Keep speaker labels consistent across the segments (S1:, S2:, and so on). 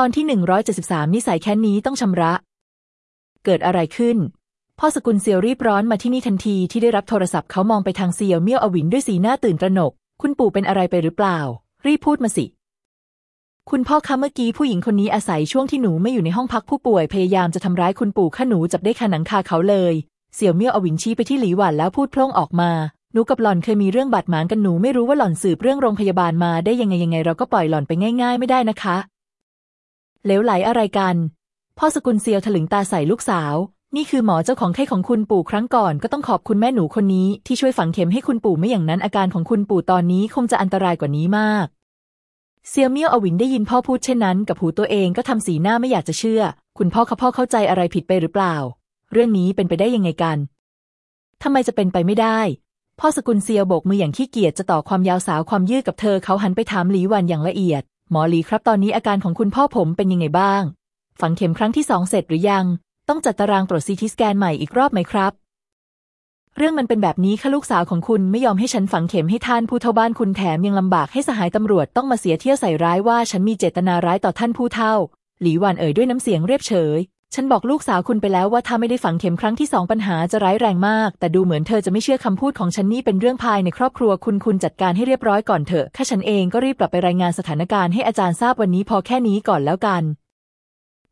S1: ตอนที่ 173 นิสัยแค้นนี้ต้องชำระ เกิดอะไรขึ้น พ่อสกุลเซียวรีบร้อนมาที่นี่ทันทีที่ได้รับโทรศัพท์เขามองไปทางเซียวเมี่ยวอวินด้วยสีหน้าตื่นตระหนก คุณปู่เป็นอะไรไปหรือเปล่า รีบพูดมาสิ คุณพ่อคะเมื่อกี้ผู้หญิงคนนี้อาศัยช่วงที่หนูไม่อยู่ในห้องพักผู้ป่วยพยายามจะทำร้ายคุณปู่ข้าหนูจับได้คาหนังคาเขาเลย เสี่ยวเมี่ยวอวินชี้ไปที่หลีหวันแล้วพูดพร่งออกมาหนูกับหล่อนเคยมีเรื่องบาดหมางกันหนูไม่รู้ว่าหล่อนสืบเรื่องโรงพยาบาลมาได้ยังไงยังไงเราก็ปล่อยหล่อนไปง่าย ๆ ไม่ได้นะคะ เหลวไหลอะไรกัน พ่อสกุลเซียวถลึงตาใส่ลูกสาว นี่คือหมอเจ้าของไข้ของคุณปู่ครั้งก่อนก็ต้องขอบคุณแม่หนูคนนี้ที่ช่วยฝังเข็มให้คุณปู่ไม่อย่างนั้นอาการของคุณปู่ตอนนี้คงจะอันตรายกว่านี้มากเซียวเมี่ยวอวินได้ยินพ่อพูดเช่นนั้น กับหูตัวเองก็ทำสีหน้าไม่อยากจะเชื่อ คุณพ่อเขาพ่อเข้าใจอะไรผิดไปหรือเปล่า เรื่องนี้เป็นไปได้ยังไงกันทำไมจะเป็นไปไม่ได้ พ่อสกุลเซียวโบกมืออย่างขี้เกียจจะต่อความยาวสาวความยืดกับเธอเขาหันไปถามหลีหวันอย่างละเอียด หมอหลีครับตอนนี้อาการของคุณพ่อผมเป็นยังไงบ้าง ฝังเข็มครั้งที่สองเสร็จหรือยัง ต้องจัดตารางตรวจซีทีสแกนใหม่อีกรอบไหมครับ เรื่องมันเป็นแบบนี้ค่ะลูกสาวของคุณไม่ยอมให้ฉันฝังเข็มให้ท่านผู้เฒ่าบ้านคุณแถมยังลำบากให้สหายตำรวจต้องมาเสียเที่ยวใส่ร้ายว่าฉันมีเจตนาร้ายต่อท่านผู้เฒ่า หลีหวันเอ่ยด้วยน้ำเสียงเรียบเฉย ฉันบอกลูกสาวคุณไปแล้วว่าถ้าไม่ได้ฝังเข็มครั้งที่สองปัญหาจะร้ายแรงมาก แต่ดูเหมือนเธอจะไม่เชื่อคำพูดของฉันนี่เป็นเรื่องภายในครอบครัวคุณคุณจัดการให้เรียบร้อยก่อนเถอะข้าฉันเองก็รีบกลับไปรายงานสถานการณ์ให้อาจารย์ทราบวันนี้พอแค่นี้ก่อนแล้วกัน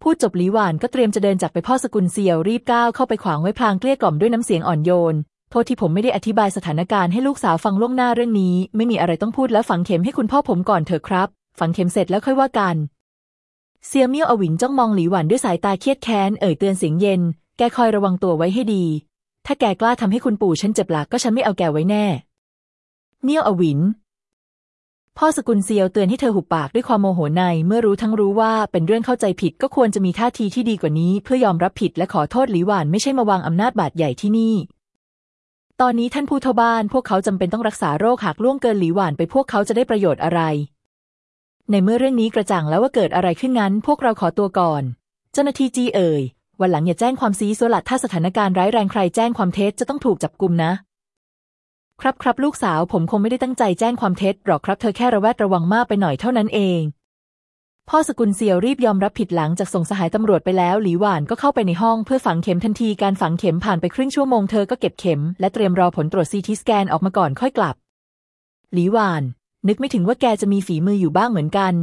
S1: พูดจบหลีหวานก็เตรียมจะเดินจากไปพ่อสกุลเซียวรีบก้าวเข้าไปขวางไว้พลางเกลี้ยกล่อมด้วยน้ำเสียงอ่อนโยนโทษที่ผมไม่ได้อธิบายสถานการณ์ให้ลูกสาวฟังล่วงหน้าเรื่องนี้ ไม่มีอะไรต้องพูดแล้วฝังเข็มให้คุณพ่อผมก่อนเถอะครับ ฝังเข็มเสร็จแล้วค่อยว่ากัน เซียเมี่ยวอวินจ้องมองหลีหวันด้วยสายตาเครียดแค้นเอ่ยเตือนเสียงเย็น แกคอยระวังตัวไว้ให้ดี ถ้าแกกล้าทำให้คุณปู่ฉันเจ็บหลักก็ฉันไม่เอาแกไว้แน่ เมี่ยวอวิน พ่อสกุลเซียวเตือนให้เธอหุบปากด้วยความโมโหในเมื่อรู้ทั้งรู้ว่าเป็นเรื่องเข้าใจผิดก็ควรจะมีท่าทีที่ดีกว่านี้ เพื่อยอมรับผิดและขอโทษหลีหวานไม่ใช่มาวางอำนาจบาดใหญ่ที่นี่ ตอนนี้ท่านผู้เฒ่าบ้าน พวกเขาจำเป็นต้องรักษาโรคหากล่วงเกินหลีหวานไปพวกเขาจะได้ประโยชน์อะไร ในเมื่อเรื่องนี้กระจ่างแล้วว่าเกิดอะไรขึ้นงั้น พวกเราขอตัวก่อน เจ้าหน้าที่จีเอ่ย วันหลังอย่าแจ้งความซีซัวละถ้าสถานการณ์ร้ายแรงใครแจ้งความเท็จจะต้องถูกจับกุมนะ ครับครับลูกสาวผมคงไม่ได้ตั้งใจแจ้งความเท็จหรอกครับเธอแค่ระแวดระวังมากไปหน่อยเท่านั้นเอง พ่อสกุลเซียวรีบยอมรับผิดหลังจากส่งสหายตำรวจไปแล้ว หลีหวานก็เข้าไปในห้องเพื่อฝังเข็มทันทีการฝังเข็มผ่านไปครึ่งชั่วโมงเธอก็เก็บเข็มและเตรียมรอผลตรวจซีทีสแกนออกมาก่อนค่อยกลับ หลีหวาน นึกไม่ถึงว่าแกจะมีฝีมืออยู่บ้างเหมือนกัน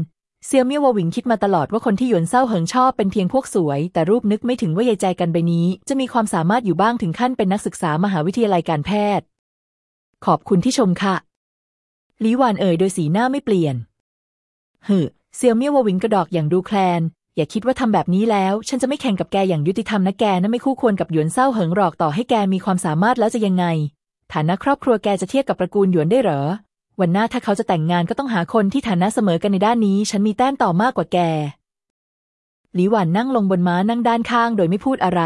S1: เซียวเมี่ยววิงคิดมาตลอดว่าคนที่หยวนเศร้าเหิงชอบเป็นเพียงพวกสวย แต่รูปนึกไม่ถึงว่ายายใจกันใบนี้ จะมีความสามารถอยู่บ้างถึงขั้นเป็นนักศึกษามหาวิทยาลัยการแพทย์ ขอบคุณที่ชมค่ะลีหวานเอ่ยโดยสีหน้าไม่เปลี่ยนฮึเซียวเมี่ยววิงกระดอกอย่างดูแคลน อย่าคิดว่าทำแบบนี้แล้ว ฉันจะไม่แข่งกับแกอย่างยุติธรรมนะแกนั่นไม่คู่ควรกับหยวนเศร้าเหิงหรอกต่อให้แกมีความสามารถแล้วจะยังไง ฐานะครอบครัวแกจะเทียบกับตระกูลหยวนได้เหรอ วันหน้าถ้าเขาจะแต่งงานก็ต้องหาคนที่ฐานะเสมอกันในด้านนี้ ฉันมีแต้มต่อมากกว่าแก หลีหวันนั่งลงบนม้านั่งด้านข้างโดยไม่พูดอะไร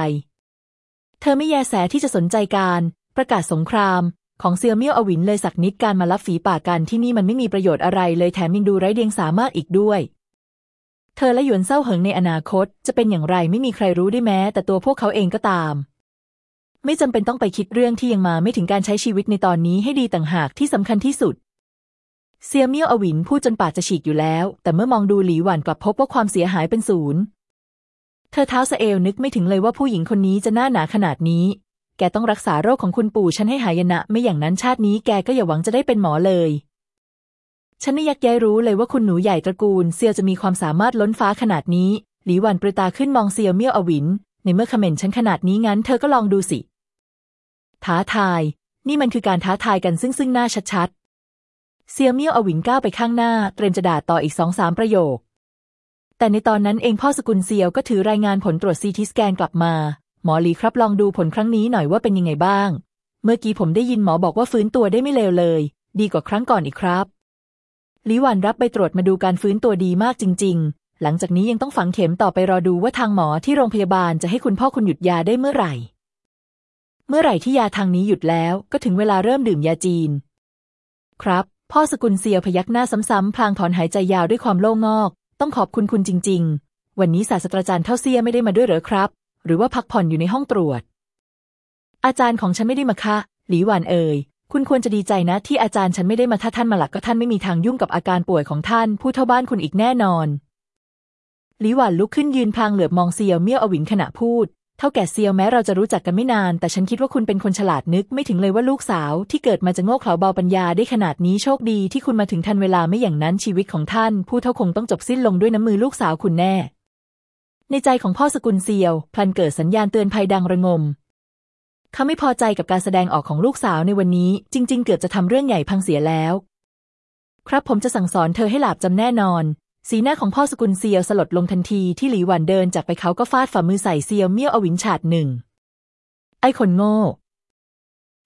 S1: เธอไม่แยแสที่จะสนใจการ ประกาศสงคราม ของเซียวเมี่ยวอวินเลยสักนิดการมารับฝีปากกันที่นี่มันไม่มีประโยชน์อะไรเลยแถมยังดูไร้เดียงสามากอีกด้วย เธอและหยวนเศร้าเหิงในอนาคต จะเป็นอย่างไรไม่มีใครรู้ได้แม้ แต่ตัวพวกเขาเองก็ตามไม่จำเป็นต้องไปคิดเรื่องที่ยังมาไม่ถึงการใช้ชีวิตในตอนนี้ให้ดีต่างหากที่สำคัญที่สุด เซียเมี่ยวอวินพูดจนปากจะฉีกอยู่แล้ว แต่เมื่อมองดูหลีหวันกลับพบว่าความเสียหายเป็นศูนย์ เธอเท้าสเอลนึกไม่ถึงเลยว่าผู้หญิงคนนี้จะหน้าหนาขนาดนี้ แกต้องรักษาโรคของคุณปู่ฉันให้หายนะ ไม่อย่างนั้นชาตินี้แกก็อย่าหวังจะได้เป็นหมอเลย ฉันไม่ยักย้ายรู้เลยว่าคุณหนูใหญ่ตระกูลเซียวจะมีความสามารถล้นฟ้าขนาดนี้ หลีหวันปริตาขึ้นมองเซียวเมี่ยวอวิน ในเมื่อคอมเมนต์ฉันขนาดนี้งั้นเธอก็ลองดูสิ ท้าทาย นี่มันคือการท้าทายกันซึ่งซึ่งหน้าชัดๆ เซียวเมี่ยวอวิงก้าวไปข้างหน้า เตรียมจะด่าต่ออีกสองสามประโยค แต่ในตอนนั้นเองพ่อสกุลเซียวก็ถือรายงานผลตรวจซีทีสแกนกลับมา หมอหลีครับลองดูผลครั้งนี้หน่อยว่าเป็นยังไงบ้าง เมื่อกี้ผมได้ยินหมอบอกว่าฟื้นตัวได้ไม่เลวเลย ดีกว่าครั้งก่อนอีกครับหลีหวันรับไปตรวจมาดูการฟื้นตัวดีมากจริง ๆ หลังจากนี้ยังต้องฝังเข็มต่อไปรอดูว่าทางหมอที่โรงพยาบาลจะให้คุณพ่อคุณหยุดยาได้เมื่อไหร่ เมื่อไหร่ที่ยาทางนี้หยุดแล้วก็ถึงเวลาเริ่มดื่มยาจีน ครับ พ่อสกุลเซียวพยักหน้าซ้ำๆพลางถอนหายใจยาวด้วยความโล่งงอก ต้องขอบคุณคุณจริง ๆ วันนี้ศาสตราจารย์เท่าเซียไม่ได้มาด้วยเหรอครับ หรือว่าพักผ่อนอยู่ในห้องตรวจ อาจารย์ของฉันไม่ได้มาค่ะ หลีหวานเอ่ยคุณควรจะดีใจนะ ที่อาจารย์ฉันไม่ได้มาถ้าท่านมาหลักก็ท่านไม่มีทางยุ่งกับอาการป่วยของท่าน ผู้เท่าบ้านคุณอีกแน่นอนหลีหวานลุกขึ้นยืนพลางเหลือบมองเซียวเมี่ยวอวินขณะพูด เท่าแก่เซียวแม้เราจะรู้จักกันไม่นาน แต่ฉันคิดว่าคุณเป็นคนฉลาดนึกไม่ถึงเลยว่าลูกสาวที่เกิดมาจะโง่เขลาเบาปัญญาได้ขนาดนี้โชคดีที่คุณมาถึงทันเวลาไม่อย่างนั้นชีวิตของท่าน ผู้เท่าคงต้องจบสิ้นลงด้วยน้ำมือลูกสาวคุณแน่ ในใจของพ่อสกุลเซียว พลันเกิดสัญญาณเตือนภัยดังระงมเขาไม่พอใจกับการแสดงออกของลูกสาวในวันนี้ จริง ๆ เกือบจะทำเรื่องใหญ่พังเสียแล้ว ครับผมจะสั่งสอนเธอให้หลาบจำแน่นอน สีหน้าของพ่อสกุลเซียวสลดลงทันทีที่หลีหวันเดินจากไปเขาก็ฟาดฝ่ามือใส่เซียวเมี่ยวอวินฉาดหนึ่ง ไอ้คนโง่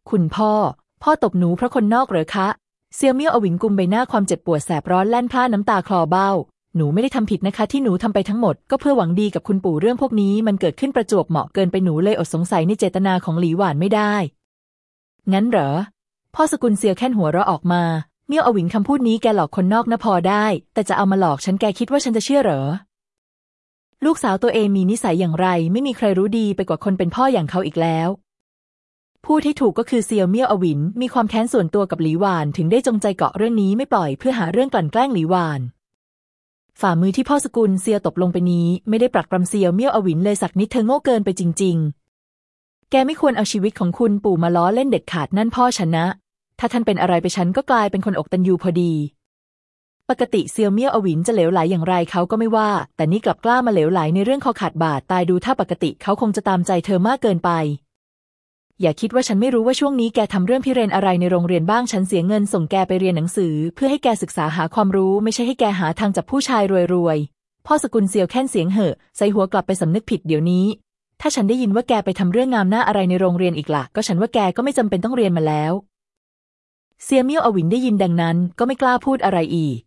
S1: คุณพ่อ พ่อตบหนูเพราะคนนอกเหรอคะ เซียวเมี่ยวอวินกุมใบหน้าความเจ็บปวดแสบร้อนแล่นพล่าน้ำตาคลอเบ้า หนูไม่ได้ทำผิดนะคะ ที่หนูทำไปทั้งหมดก็เพื่อหวังดีกับคุณปู่เรื่องพวกนี้ มันเกิดขึ้นประจวบเหมาะเกินไปหนูเลยอดสงสัยในเจตนาของหลีหวานไม่ได้ งั้นเหรอ พ่อสกุลเซียวแค่นหัวเราะออกมา เมี่ยวอวินคำพูดนี้แกหลอกคนนอกนะพอได้ แต่จะเอามาหลอกฉันแกคิดว่าฉันจะเชื่อเหรอ ลูกสาวตัวเองมีนิสัยอย่างไร ไม่มีใครรู้ดีไปกว่าคนเป็นพ่ออย่างเขาอีกแล้วพูดที่ถูกก็คือเซียวเมี่ยวอวินมีความแค้นส่วนตัวกับหลีหวานถึงได้จงใจเกาะเรื่องนี้ไม่ปล่อยเพื่อหาเรื่องกลั่นแกล้งหลีหวาน ฝ่ามือที่พ่อสกุลเซียวตบลงไปนี้ ไม่ได้ปรักปรำเซียวเมี่ยวอวินเลยสักนิดเธอโง่เกินไปจริง ๆ แกไม่ควรเอาชีวิตของคุณปู่มาล้อเล่นเด็ดขาดนั่นพ่อฉันนะ ถ้าท่านเป็นอะไรไปฉันก็กลายเป็นคนอกตันยูพอดี ปกติเซียวเมี่ยวอวินจะเหลวไหลอย่างไรเขาก็ไม่ว่า แต่นี่กลับกล้ามาเหลวไหลในเรื่องคอขาดบาดตายดูถ้าปกติเขาคงจะตามใจเธอมากเกินไป อย่าคิดว่าฉันไม่รู้ว่าช่วงนี้แกทำเรื่องพิเรนอะไรในโรงเรียนบ้างฉันเสียเงินส่งแกไปเรียนหนังสือ เพื่อให้แกศึกษาหาความรู้ไม่ใช่ให้แกหาทางจับผู้ชายรวยๆพ่อสกุลเซียวแค่นเสียงเหอะใส่หัวกลับไปสำนึกผิดเดี๋ยวนี้ถ้าฉันได้ยินว่าแกไปทำเรื่องงามหน้าอะไรในโรงเรียนอีกละ่ะ ก็ฉันว่าแกก็ไม่จำเป็นต้องเรียนมาแล้ว เซียเมี่ยวอวินได้ยินดังนั้นก็ไม่กล้าพูดอะไรอีก